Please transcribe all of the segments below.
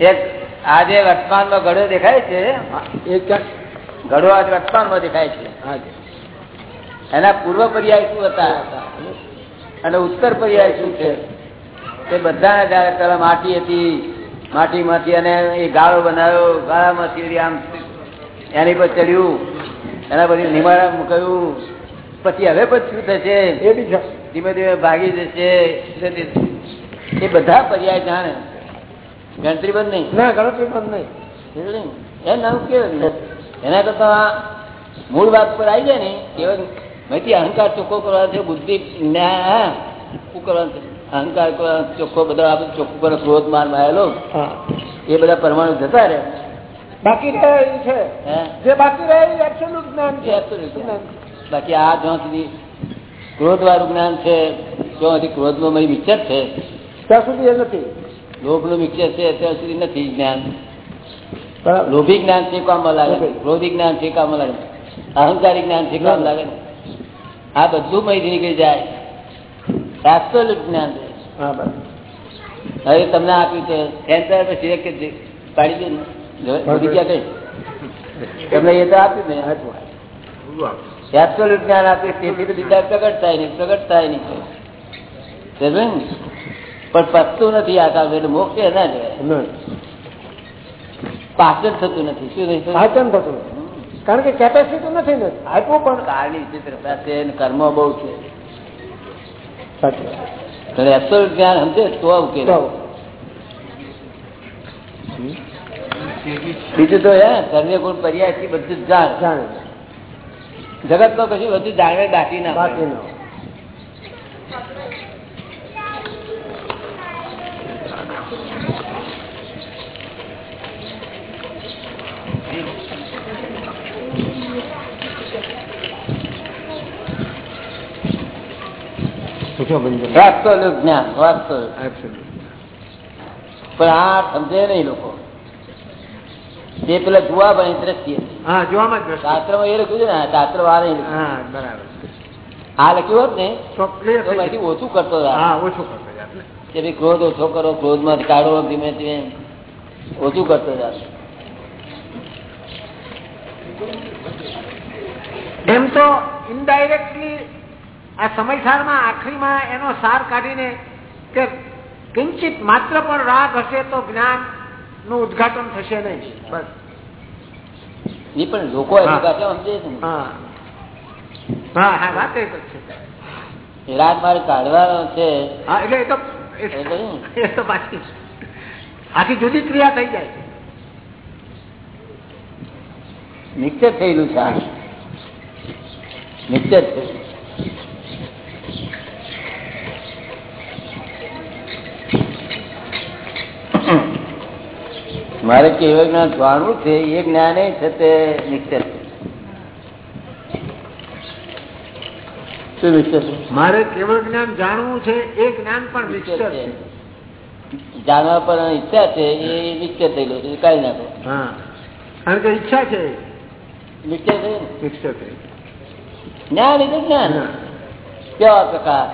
એક આજે વર્તમાનમાં ઘડો દેખાય છે? એ ક્યાં? ઘડો આજે વર્તમાનમાં દેખાય છે. એના પૂર્વ પર્યાય શું હતા? અને ઉત્તર પર્યાય શું છે? તે બધાને જયારે પેલા માટી હતી માટીમાંથી અને એ ગાળો બનાવ્યો ગાળામાંથી આમ એની પર ચડ્યું એના પછી નિમાડા મૂકાયું. પછી હવે પછી શું થશે? એ બી. ધીમે ધીમે ભાગી જશે. એ બધા પર્યાય જાણે. ગણતરી બંધ નહીં. ના ગણતરી બંધ નહીં. સમજ્યો ને? એ નવું કેવું એના કરતા મૂળ વાત પર આવી જાય ને કેવા મેથી અહંકાર ચોખ્ખો કરવાનો છે બુદ્ધિ શું કરવાનું છે? અહંકાર કરવાનો ચોખ્ખો બધા આપણે ચોખ્ખું કરો ક્રોધ માર માયેલો. એ બધા પરમાણુ જતા રહે બાકી રહેલું છે. જે બાકી રહેલું એબ્સોલ્યુટ જ્ઞાન છે. બાકી આ જ્યાં સુધી ક્રોધ વાળું જ્ઞાન છે ત્યાં સુધી ક્રોધનો મય વિચાર છે. ત્યાં સુધી એ નથી. લોભનું મિક્સર છે અત્યાર સુધી નથી જ્ઞાન. લોભી જ્ઞાન છે લાગે. ક્રોધી જ્ઞાન છે લાગે. અહંકારી જ્ઞાન છે કામ લાગે. આ બધું મહીથી નીકળી જાય. એબ્સોલ્યુટ જ્ઞાન છે. હવે તમને આપ્યું છે સેન્ટર પછી એક જ પાડી દે ને. કઈ? તમને એ તો આપ્યું ને. એબ્સોલ્યુટ જ્ઞાન આપ્યું તેથી તો બીજા પ્રગટ થાય નહીં પ્રગટ થાય નહીં? પણ પતતું નથી આકાશ એટલે મોક્ષ ના જવાય પાચન થતું નથી. શું થયું પાચન થતું. કારણ કે કેપેસિટી નથી ને. આપ્યું પણ કાળની વિચિત્રતા છે કર્મ બહુ છે. એબ્સોલ્યુટ જ્ઞાન સમજે તો ઉકેલ બીજું તો હે સર્વે ગુણ પર્યાયથી બધું જાણ. જાણે. જગતમાં કશું બધું જાણવે બાકી ના બાકી. ન જ્ઞાન પણ આ સમજે નહીં લોકો. તે પેલા જોવા પણ દ્રષ્ટિએ હા જોવામાં એ લખ્યું છે ને શાસ્ત્ર બરાબર. આ લખ્યું હોત ને તો પછી ઓછું કરતો હા ઓછું કરતો કે ભાઈ ક્રોધ ઓછો કરો ક્રોધમાં કાઢો ધીમે ધીમે ઓછું કરતો જાય એમ તો ઇનડાયરેક્ટલી આ સમયસારમાં આખરીમાં એનો સાર કાઢીને કે કિંચિત માત્ર પણ રાગ હશે તો જ્ઞાનનું ઉદઘાટન થશે નહીં. બસ. એ પણ લોકો એની હા. ભાષા સમજે છે હા. હા હા વાત એ છે. રાગ મારે કાઢવાનો છે. હા એટલે એ તો એ તો આખી જુદી ક્રિયા થઈ જાય નિશ્ચિત થયેલું છે આ. થયેલું. મારે કેવું જ્ઞાન જાણવું છે એ જ્ઞાન છે તે નિશ્ચિત છે. શું નિશ્ચિત છે? મારે કેવળ જ્ઞાન જાણવું છે એ જ્ઞાન પણ છે. છે જાણવા પણ ઈચ્છા છે એ નિશ્ચિત થયેલું છે કાઢી નાખો હા કારણ કે ઈચ્છા છે નિશ્ચિત થયું ને? છે જ્ઞાન એટલે જ્ઞાન. કેવા પ્રકાર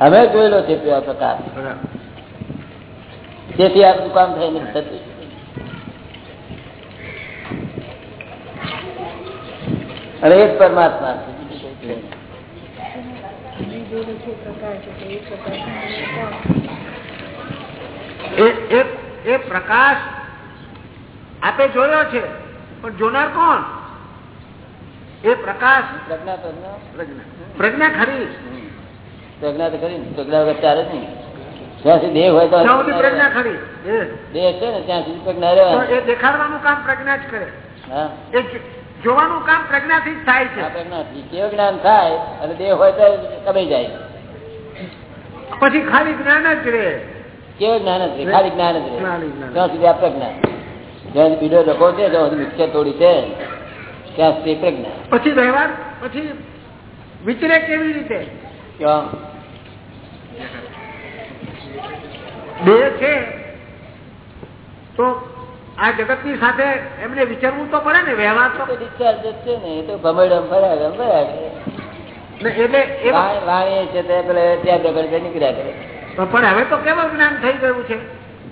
અમે જોયેલો છે કેવા પ્રકાર બરાબર તેથી આ કામ થાય થતું. અને એ જ પરમાત્મા. એ પ્રકાશ આપે જોયો છે પણ જોનાર કોણ? એ પ્રકાશ પ્રજ્ઞા પ્રજ્ઞા પ્રજ્ઞા પ્રજ્ઞા ખરી. પ્રજ્ઞા તો ખરી પ્રજ્ઞા વગર ચાલે નહીં. જ્યાં સુધી દેહ હોય ત્યાં સુધી પ્રજ્ઞા ખરી. દેહ છે ને ત્યાં સુધી પ્રજ્ઞા રહેવાની. દેખાડવાનું કામ પ્રજ્ઞા જ કરે. હા. એ જો- જોવાનું કામ પ્રજ્ઞાથી જ થાય છે. પ્રજ્ઞાથી. કેવું જ્ઞાન થાય અને દેહ હોય તો કમાઈ જાય. પછી ખાલી જ્ઞાન જ રહે. કેવું જ્ઞાન જ રહે? ખાલી જ્ઞાન જ રહે. ત્યાં સુધી આ પ્રજ્ઞા. જ્યાં બીજો ડકો છે જ્યાં સુધી મિક્સર તોડી છે. ત્યાં સુધી પ્રજ્ઞા. પછી વ્યવહાર પછી વિચરે કેવી રીતે? ક્યાં? દેહ છે તો આ જગતની સાથે એમને વિચારવું તો પડે ને વ્યવહાર તો છે ને એ તો ભમેડમ ફર્યા કરે, ફર્યા કરે. ને એટલે વાણી- વાણી છે તે પેલે ત્યાં દગડ છે નીકળ્યા કરે. પણ હવે તો કેવળ જ્ઞાન થઈ ગયું છે?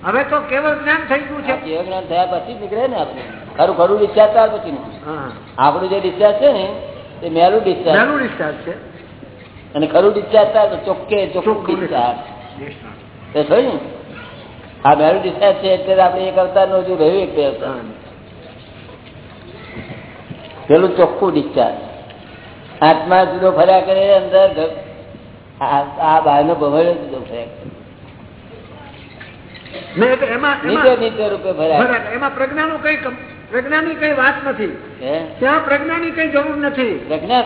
હવે તો કેવળ જ્ઞાન થઈ ગયું છે? કેવળ જ્ઞાન થયા પછી નીકળે ને આપણે. ખરું ખરું ડિસ્ચાર્જ થયા પછી હા. આપણું જે ડિસ્ચાર્જ છે ને તે મેલું ડિસ્ચાર્જ મેલું ડિસ્ચાર્જ છે. અને ખરું ડિસ્ચાર્જ થાય તો ચોખ્ખે ચોખ્ખું ડિસ્ચાર્જ તે થયું? ને આ મારું ડિસ્ચાર્જ છે એટલે આપણે એક અવતારનું હજુ રહ્યું એક બે અવતાર પેલું ચોખ્ખું ડિસ્ચાર્જ આત્મા જુદો ફર્યા કરે અંદર આ- બહારનો ભમરડો જુદો ફર્યા કરે. પ્રજ્ઞાનું કઈ કમ- પ્રજ્ઞાની કઈ વાત નથી? ત્યાં પ્રજ્ઞાની કઈ જરૂર નથી. પ્રજ્ઞા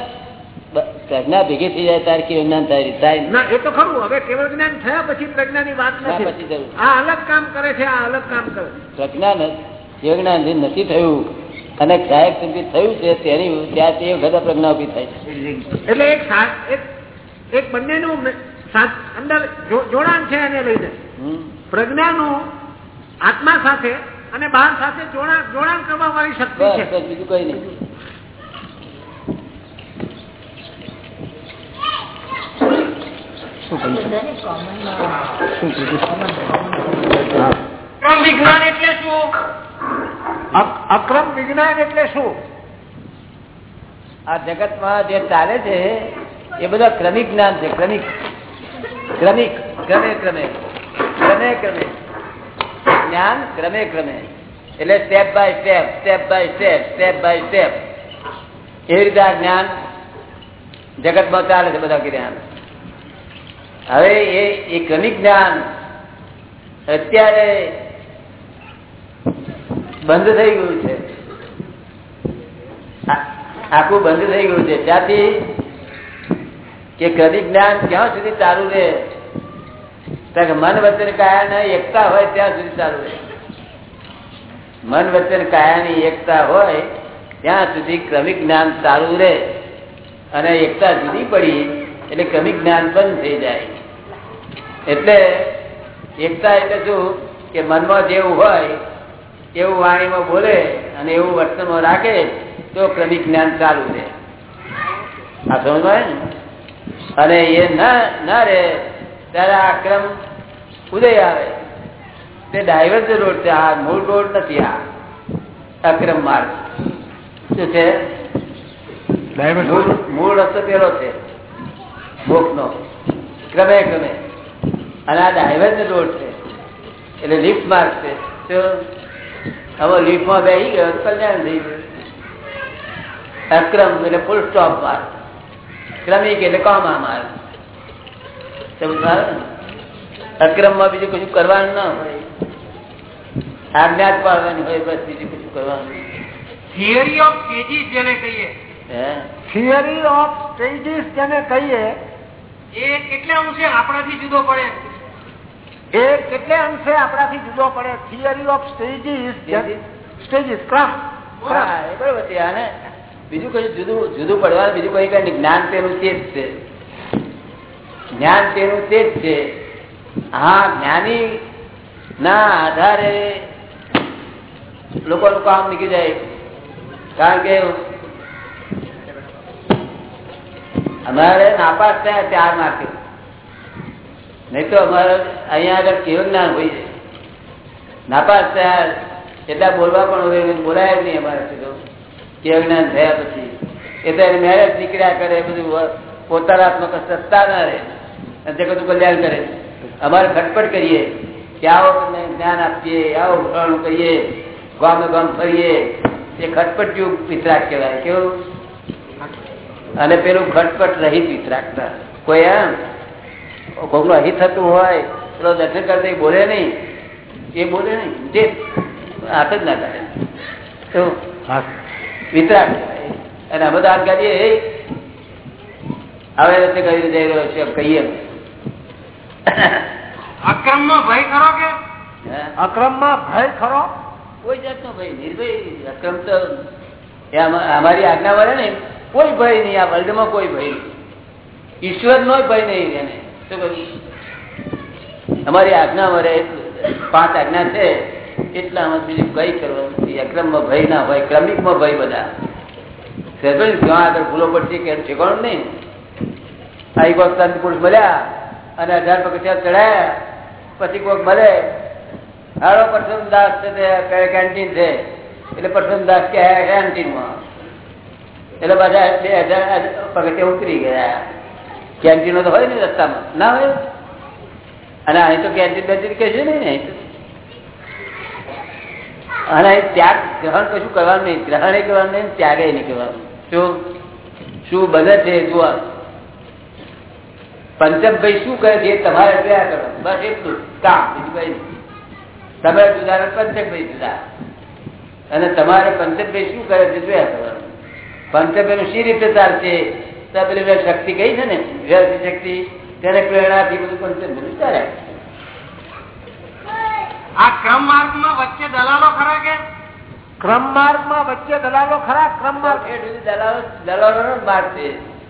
પ્રજ્ઞા ભેગી થઈ જાય તારે કેવું જ્ઞાન થાય થાય ના એ તો ખરું. હવે કેવળ જ્ઞાન થયા પછી પ્રજ્ઞાની વાત નથી. આ અલગ કામ કરે છે આ અલગ કામ કરે પ્રજ્ઞા ન- જે જ્ઞાન જે નથી થયું અને સહાયક સંગીત થયું છે તેની ત્યાં તે વખતે પ્રજ્ઞા ઊભી થાય એટલે એક એક બંને નું અંદર જોડાણ છે એને લઈને. હમ. પ્રજ્ઞાનું આત્મા સાથે અને બહાર સાથે જોડાણ જોડાણ કરવા વાળી શક્તિ છે. બીજું કઈ નહીં. અક્રમ વિજ્ઞાન એટલે શું? અક્રમ વિજ્ઞાન એટલે શું? આ જગતમાં જે ચાલે છે એ બધા ક્રમિક જ્ઞાન છે ક્રમિક. ક્રમિક ક્રમે ક્રમે. ક્રમે ક્રમે. જ્ઞાન ક્રમે ક્રમે. એટલે step by step step by step step by step એવી રીતે આ જ્ઞાન જગતમાં ચાલે છે બધા જ્ઞાન હવે એ એ ક્રમિક જ્ઞાન અત્યારે બંધ થઈ ગયું છે. આખું બંધ થઈ ગયું છે. ત્યાંથી કે ક્રમિક જ્ઞાન ક્યાં સુધી ચાલુ રહે? કારણ કે મન વચન કાયા એકતા હોય ત્યાં સુધી ચાલુ રહે. મન વચન કાયાની એકતા હોય, ત્યાં સુધી ક્રમિક જ્ઞાન ચાલુ રહે અને એકતા જુદી પડી. એટલે ક્રમિક જ્ઞાન બંધ થઈ જાય. એટલે એકતા એટલે શું? કે મનમાં જેવું હોય એવું વાણીમાં બોલે અને એવું વર્તનમાં રાખે તો ક્રમિક જ્ઞાન ચાલુ રહે. આ સમજવાય ને? અને એ ના રે ત્યારે આ ક્રમ ઉદય આવે. તે ડાયવર્જ રોડ છે આ મૂળ રોડ નથી આ. અક્રમ માર્ગ. શું છે? મૂળ રસ્તો પેલો છે. મોક્ષ નો ક્રમે ક્રમે. અને આ ડાયવર્જ રોડ છે. એટલે લિફ્ટ માર્ગ છે. તો હવે લિફ્ટમાં બેસી ગયો તો કલ્યાણ થઈ ગયું. અક્રમ એટલે ફૂલ સ્ટોપ માર્ગ. ક્રમિક એટલે કોમા માર્ગ. સમજ આવે ને? અક્રમમાં બીજું કશું કરવાનું ના હોય. આજ્ઞા જ પાડવાની હોય બસ બીજું કશું કરવાનું નહીં. થિયરી ઓફ સ્ટેજીસ જેને કહીએ. હે? થિયરી ઓફ સ્ટેજીસ જેને કહીએ એ કેટલા અંશે આપણાથી જુદો પડે? એ કેટલે અંશે આપણાથી જુદો પડે? થિયરી ઓફ સ્ટેજીસ સ્ટેજીસ ક્રમ બરોબર છે. આને બીજું કઈ જુદું જુદું પડવાનું બીજું કઈ કઈ નહીં. જ્ઞાન તેનું તે જ છે. જ્ઞાન તેનું તે જ છે. હા જ્ઞાની ના આધારે લોકોનું કામ નીકળી જાય. કારણ કે અમારે નાપાસ થયા ચાર માર્કે. નહીં તો અમારે અહીંયા આગળ કેવું જ્ઞાન હોય નાપાસ થયા, એટલા બોલવા પણ બોલાય નહીં અમારે તો. કેવું જ્ઞાન થયા પછી. એ તો એને મેરેજ નીકળ્યા કરે બધું પોતાનાત્મક સત્તા ના રહે. અને તે બધું કલ્યાણ કરે. અમારે ખટપટ કરીએ. કે આવો તમને જ્ઞાન આપીએ, આવો ભણવાનું કહીએ ગામે ગામ ફરીએ. એ ખટપટ્યું પિતરાક કહેવાય. કેવું? અને પેલું ખટપટ રહિત વિતરાકતા કોઈ એમ કોકનું અહિત થતું હોય પેલો દર્શન કરતા એ બોલે નહીં. એ બોલે નહીં. જે હાથ જ ના કરે તો વિતરાક અને આ બધા હાથ કાઢીએ "એ, હવે રસ્તે કઈ જઈ રહ્યો છે કહીએ અક્રમ અક્રમમાં ભય ખરો કે? અક્રમમાં ભય ખરો? કોઈ જાતનો ભય નિર્ભય અક્રમ તો એ અમારી આજ્ઞા વળે ને કોઈ ભય નહીં, આ વર્લ્ડમાં કોઈ ભય નહીં. ઈશ્વર નો ભય નહીં એને. શું કહ્યું અમારી આજ્ઞા વળે પાંચ આજ્ઞા છે એટલામાં બીજું કઈ કરવાનું અક્રમમાં ભય ના હોય, ક્રમિકમાં ભય બધા. ભૂલો પડશે કે ઠેકાણું નહીં. આ એક વખત સંત પુરુષ મળ્યા અને અઢાર પગથિયા ચડાયા પછી કોઈક મળે હારો દાસ છે કેન્ટીન છે? એટલે પરસોમદાસ કે કેન્ટીનમાં એટલે બધા બે હજાર પગથિયા ઉતરી ગયા. કેન્ટીનો તો હોય ને રસ્તામાં. ના હોય? અને અહીં તો કેન્ટીન બેન્ટીન કહેશે નહીં ને અહીં ત્યાગ ગ્રહણ કશું કરવાનું નહીં. ગ્રહણ એ કરવાનું નહીં, ત્યાગે નહીં કરવાનું. શું? શું બને છે જુઓ. પંચમભાઈ શું કરે છે તમારે જોયા કરો? બસ એટલું કામ, બીજું કઈ તમે ને પંચમભાઈ જુદા. અને તમારે પંચમભાઈ શું કરે છે જોયા કરવાનું પંચમભાઈ નું શી રીતે ચાલશે? તો પેલી શક્તિ કઈ છે ને? વ્યવસ્થિત શક્તિ. તેને પ્રેરણાથી બધું પંચમભાઈ ચાલે આ ક્રમ માર્ગમાં વચ્ચે દલાલો ખરા કે? ક્રમ માર્ગમાં વચ્ચે દલાલો ખરા ક્રમ માર્ગ દલાલો દલાલો નો માર્ગ છે.